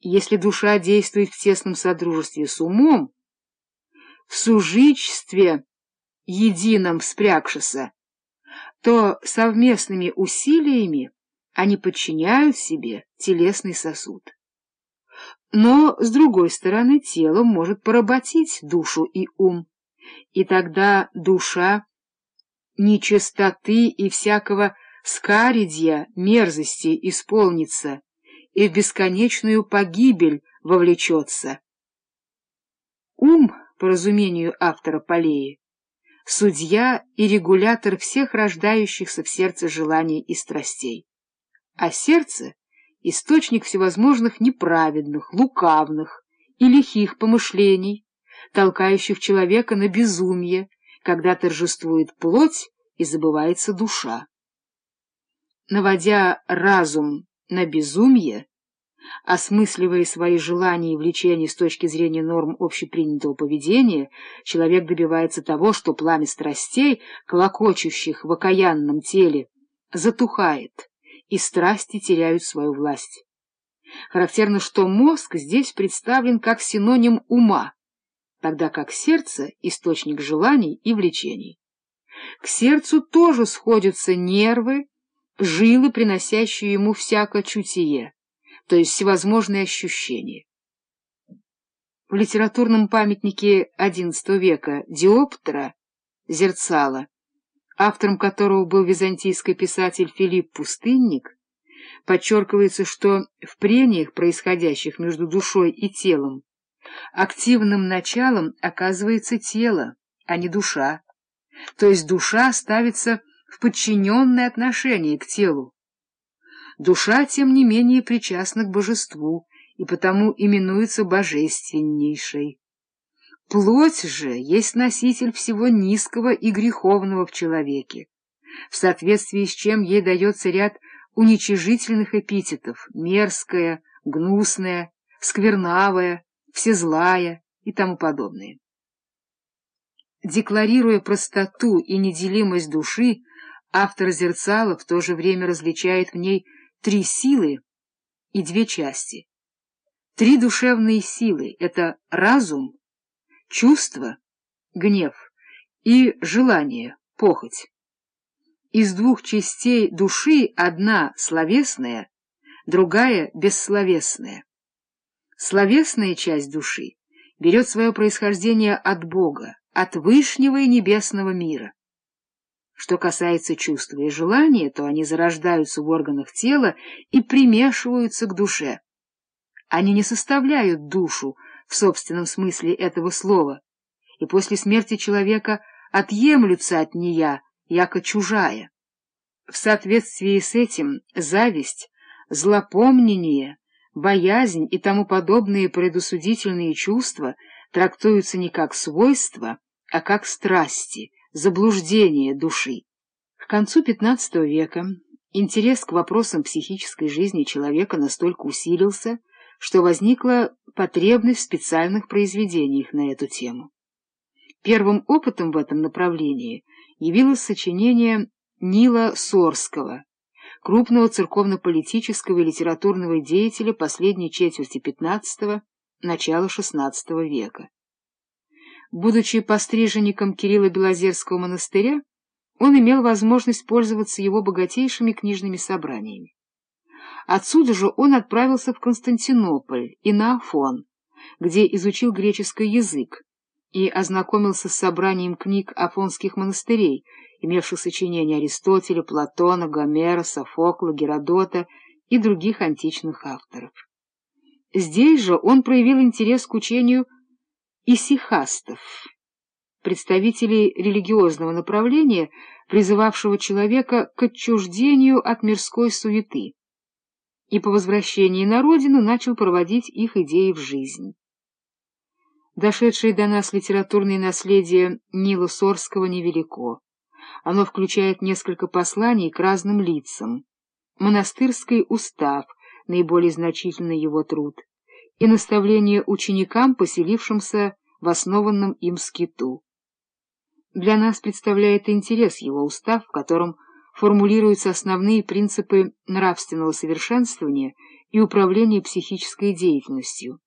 Если душа действует в тесном содружестве с умом, в сужичестве едином спрягшися, то совместными усилиями они подчиняют себе телесный сосуд. Но, с другой стороны, тело может поработить душу и ум, и тогда душа нечистоты и всякого скаридья, мерзости исполнится, и в бесконечную погибель вовлечется. Ум, по разумению автора Полеи, судья и регулятор всех рождающихся в сердце желаний и страстей, а сердце — источник всевозможных неправедных, лукавных и лихих помышлений, толкающих человека на безумие, когда торжествует плоть и забывается душа. Наводя разум на безумие, осмысливая свои желания и влечения с точки зрения норм общепринятого поведения, человек добивается того, что пламя страстей, клокочущих в окаянном теле, затухает, и страсти теряют свою власть. Характерно, что мозг здесь представлен как синоним ума, тогда как сердце — источник желаний и влечений. К сердцу тоже сходятся нервы, жилы, приносящие ему всякое чутие, то есть всевозможные ощущения. В литературном памятнике XI века Диоптера «Зерцало», автором которого был византийский писатель Филипп Пустынник, подчеркивается, что в прениях, происходящих между душой и телом, активным началом оказывается тело, а не душа, то есть душа ставится в подчиненное отношение к телу. Душа, тем не менее, причастна к божеству и потому именуется божественнейшей. Плоть же есть носитель всего низкого и греховного в человеке, в соответствии с чем ей дается ряд уничижительных эпитетов — мерзкая, гнусная, сквернавая, всезлая и тому подобное. Декларируя простоту и неделимость души, автор «Зерцала» в то же время различает в ней три силы и две части. Три душевные силы — это разум, чувство, гнев и желание, похоть. Из двух частей души одна словесная, другая бессловесная. Словесная часть души берет свое происхождение от Бога, от вышнего и небесного мира. Что касается чувства и желания, то они зарождаются в органах тела и примешиваются к душе. Они не составляют душу в собственном смысле этого слова, и после смерти человека отъемлются от нея, яко чужая. В соответствии с этим зависть, злопомнение, боязнь и тому подобные предусудительные чувства — трактуются не как свойства, а как страсти, заблуждение души. К концу XV века интерес к вопросам психической жизни человека настолько усилился, что возникла потребность в специальных произведениях на эту тему. Первым опытом в этом направлении явилось сочинение Нила Сорского, крупного церковно-политического и литературного деятеля последней четверти XV начала XVI века. Будучи постриженником Кирилла Белозерского монастыря, он имел возможность пользоваться его богатейшими книжными собраниями. Отсюда же он отправился в Константинополь и на Афон, где изучил греческий язык и ознакомился с собранием книг афонских монастырей, имевших сочинения Аристотеля, Платона, Гомера, Софокла, Геродота и других античных авторов. Здесь же он проявил интерес к учению исихастов, представителей религиозного направления, призывавшего человека к отчуждению от мирской суеты, и по возвращении на родину начал проводить их идеи в жизнь. Дошедшее до нас литературное наследие Нила Сорского невелико. Оно включает несколько посланий к разным лицам, монастырский устав — наиболее значительный его труд, и наставление ученикам, поселившимся в основанном им скиту. Для нас представляет интерес его устав, в котором формулируются основные принципы нравственного совершенствования и управление психической деятельностью.